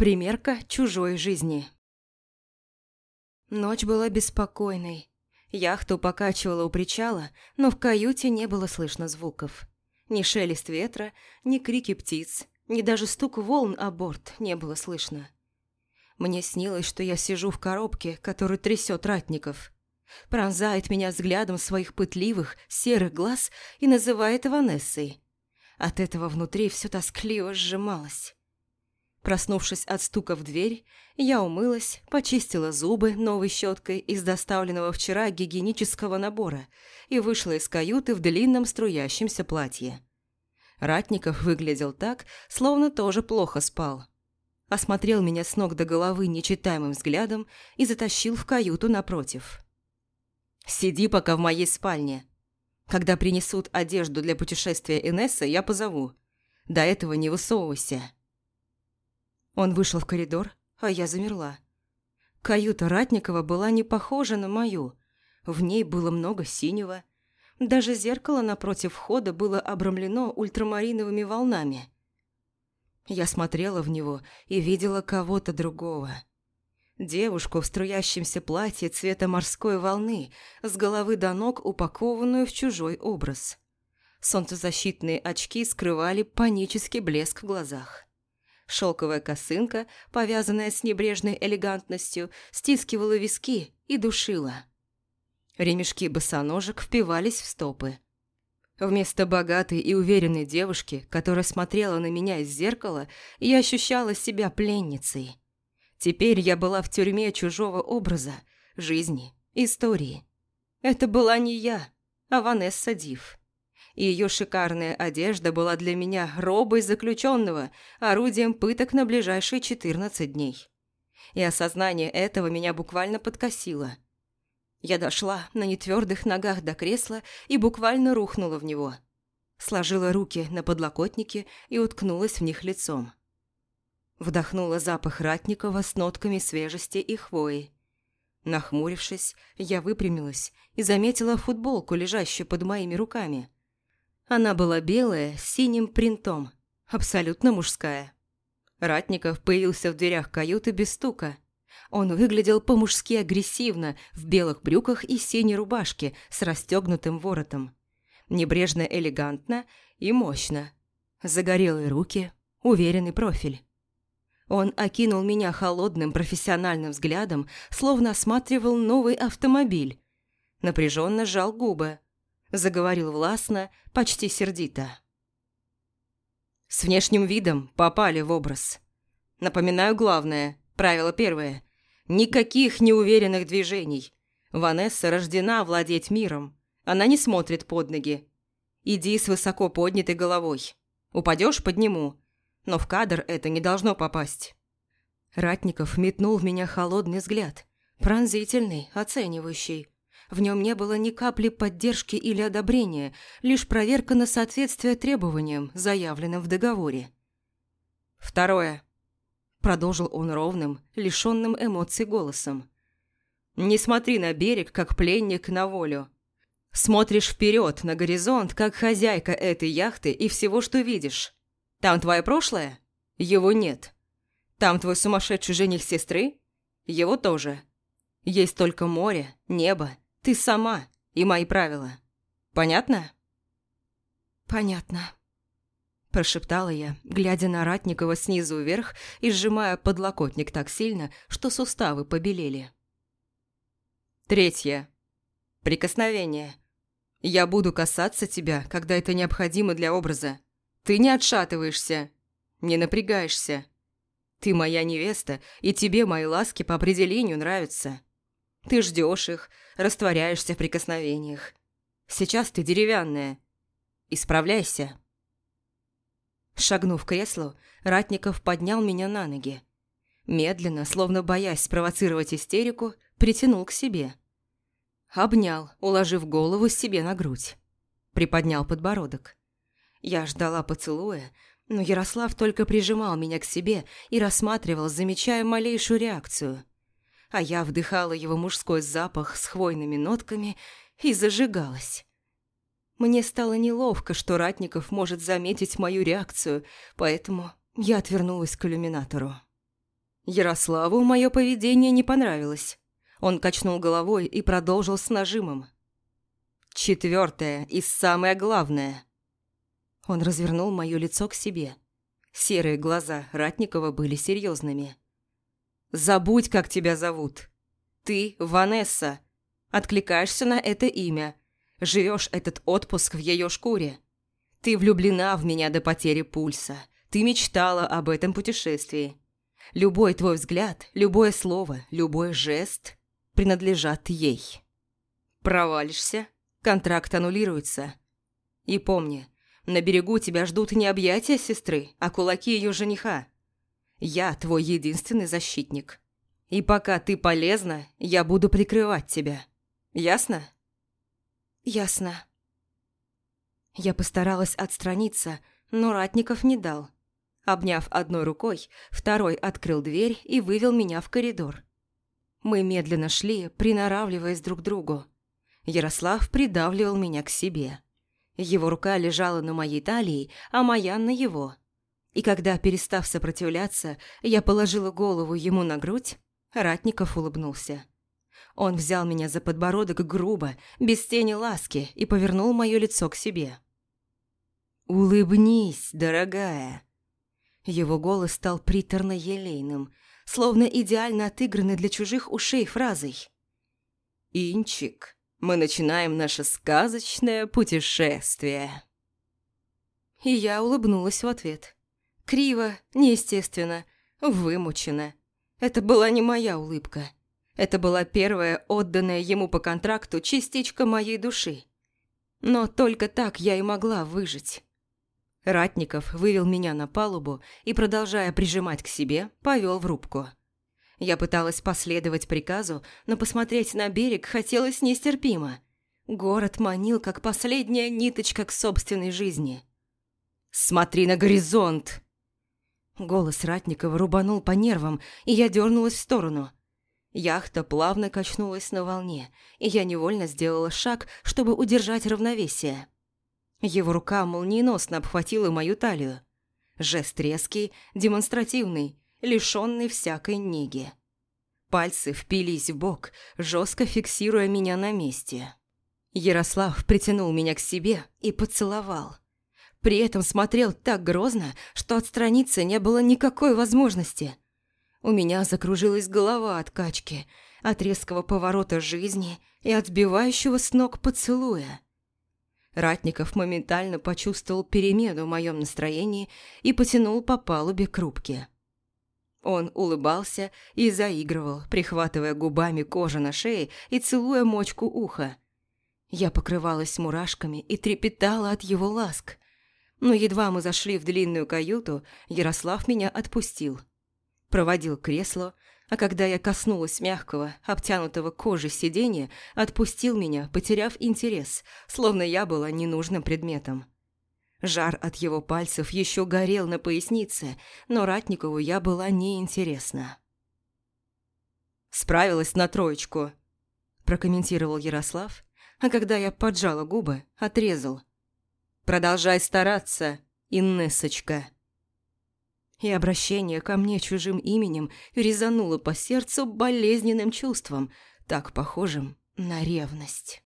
Примерка чужой жизни. Ночь была беспокойной. Яхту покачивала у причала, но в каюте не было слышно звуков. Ни шелест ветра, ни крики птиц, ни даже стук волн о борт не было слышно. Мне снилось, что я сижу в коробке, которую трясет ратников. Пронзает меня взглядом своих пытливых, серых глаз и называет Ванессой. От этого внутри все тоскливо сжималось. Проснувшись от стука в дверь, я умылась, почистила зубы новой щеткой из доставленного вчера гигиенического набора и вышла из каюты в длинном струящемся платье. Ратников выглядел так, словно тоже плохо спал. Осмотрел меня с ног до головы нечитаемым взглядом и затащил в каюту напротив. «Сиди пока в моей спальне. Когда принесут одежду для путешествия Инесса, я позову. До этого не высовывайся». Он вышел в коридор, а я замерла. Каюта Ратникова была не похожа на мою. В ней было много синего. Даже зеркало напротив входа было обрамлено ультрамариновыми волнами. Я смотрела в него и видела кого-то другого. Девушку в струящемся платье цвета морской волны, с головы до ног упакованную в чужой образ. Солнцезащитные очки скрывали панический блеск в глазах. Шелковая косынка, повязанная с небрежной элегантностью, стискивала виски и душила. Ремешки босоножек впивались в стопы. Вместо богатой и уверенной девушки, которая смотрела на меня из зеркала, я ощущала себя пленницей. Теперь я была в тюрьме чужого образа, жизни, истории. Это была не я, а Ванесса Див и ее шикарная одежда была для меня робой заключенного, орудием пыток на ближайшие 14 дней. И осознание этого меня буквально подкосило. Я дошла на нетвердых ногах до кресла и буквально рухнула в него. Сложила руки на подлокотнике и уткнулась в них лицом. Вдохнула запах ратникова с нотками свежести и хвои. Нахмурившись, я выпрямилась и заметила футболку, лежащую под моими руками – она была белая, с синим принтом, абсолютно мужская. Ратников появился в дверях каюты без стука. Он выглядел по-мужски агрессивно, в белых брюках и синей рубашке с расстегнутым воротом. Небрежно элегантно и мощно. Загорелые руки, уверенный профиль. Он окинул меня холодным профессиональным взглядом, словно осматривал новый автомобиль. Напряженно сжал губы, заговорил властно, почти сердито. С внешним видом попали в образ. Напоминаю главное, правило первое. Никаких неуверенных движений. Ванесса рождена владеть миром. Она не смотрит под ноги. Иди с высоко поднятой головой. Упадешь – подниму. Но в кадр это не должно попасть. Ратников метнул в меня холодный взгляд. Пронзительный, оценивающий. В нем не было ни капли поддержки или одобрения, лишь проверка на соответствие требованиям, заявленным в договоре. «Второе», – продолжил он ровным, лишенным эмоций голосом. «Не смотри на берег, как пленник на волю. Смотришь вперед, на горизонт, как хозяйка этой яхты и всего, что видишь. Там твое прошлое? Его нет. Там твой сумасшедший жених сестры? Его тоже. Есть только море, небо ты сама и мои правила. Понятно?» «Понятно», – прошептала я, глядя на Ратникова снизу вверх и сжимая подлокотник так сильно, что суставы побелели. Третье. Прикосновение. Я буду касаться тебя, когда это необходимо для образа. Ты не отшатываешься, не напрягаешься. Ты моя невеста, и тебе мои ласки по определению нравятся. Ты ждешь их, растворяешься в прикосновениях. Сейчас ты деревянная. Исправляйся. Шагнув к креслу, Ратников поднял меня на ноги. Медленно, словно боясь спровоцировать истерику, притянул к себе. Обнял, уложив голову себе на грудь. Приподнял подбородок. Я ждала поцелуя, но Ярослав только прижимал меня к себе и рассматривал, замечая малейшую реакцию а я вдыхала его мужской запах с хвойными нотками и зажигалась. Мне стало неловко, что Ратников может заметить мою реакцию, поэтому я отвернулась к иллюминатору. Ярославу мое поведение не понравилось. Он качнул головой и продолжил с нажимом. Четвертое и самое главное. Он развернул мое лицо к себе. Серые глаза Ратникова были серьезными. «Забудь, как тебя зовут. Ты Ванесса. Откликаешься на это имя. Живешь этот отпуск в ее шкуре. Ты влюблена в меня до потери пульса. Ты мечтала об этом путешествии. Любой твой взгляд, любое слово, любой жест принадлежат ей. Провалишься, контракт аннулируется. И помни, на берегу тебя ждут не объятия сестры, а кулаки ее жениха. Я твой единственный защитник. И пока ты полезна, я буду прикрывать тебя. Ясно? Ясно. Я постаралась отстраниться, но Ратников не дал. Обняв одной рукой, второй открыл дверь и вывел меня в коридор. Мы медленно шли, приноравливаясь друг к другу. Ярослав придавливал меня к себе. Его рука лежала на моей талии, а моя на его. И когда, перестав сопротивляться, я положила голову ему на грудь, Ратников улыбнулся. Он взял меня за подбородок грубо, без тени ласки, и повернул мое лицо к себе. «Улыбнись, дорогая!» Его голос стал приторно-елейным, словно идеально отыгранный для чужих ушей фразой. «Инчик, мы начинаем наше сказочное путешествие!» И я улыбнулась в ответ. Криво, неестественно, вымученно. Это была не моя улыбка. Это была первая отданная ему по контракту частичка моей души. Но только так я и могла выжить. Ратников вывел меня на палубу и, продолжая прижимать к себе, повел в рубку. Я пыталась последовать приказу, но посмотреть на берег хотелось нестерпимо. Город манил, как последняя ниточка к собственной жизни. «Смотри на горизонт!» Голос Ратникова рубанул по нервам, и я дернулась в сторону. Яхта плавно качнулась на волне, и я невольно сделала шаг, чтобы удержать равновесие. Его рука молниеносно обхватила мою талию. Жест резкий, демонстративный, лишенный всякой неги. Пальцы впились в бок, жестко фиксируя меня на месте. Ярослав притянул меня к себе и поцеловал. При этом смотрел так грозно, что отстраниться не было никакой возможности. У меня закружилась голова от качки, от резкого поворота жизни и от сбивающего с ног поцелуя. Ратников моментально почувствовал перемену в моем настроении и потянул по палубе к рубке. Он улыбался и заигрывал, прихватывая губами кожу на шее и целуя мочку уха. Я покрывалась мурашками и трепетала от его ласк. Но едва мы зашли в длинную каюту, Ярослав меня отпустил. Проводил кресло, а когда я коснулась мягкого, обтянутого кожей сиденья, отпустил меня, потеряв интерес, словно я была ненужным предметом. Жар от его пальцев еще горел на пояснице, но Ратникову я была неинтересна. «Справилась на троечку», – прокомментировал Ярослав, а когда я поджала губы, отрезал. «Продолжай стараться, Инессочка» и обращение ко мне чужим именем резануло по сердцу болезненным чувством, так похожим на ревность.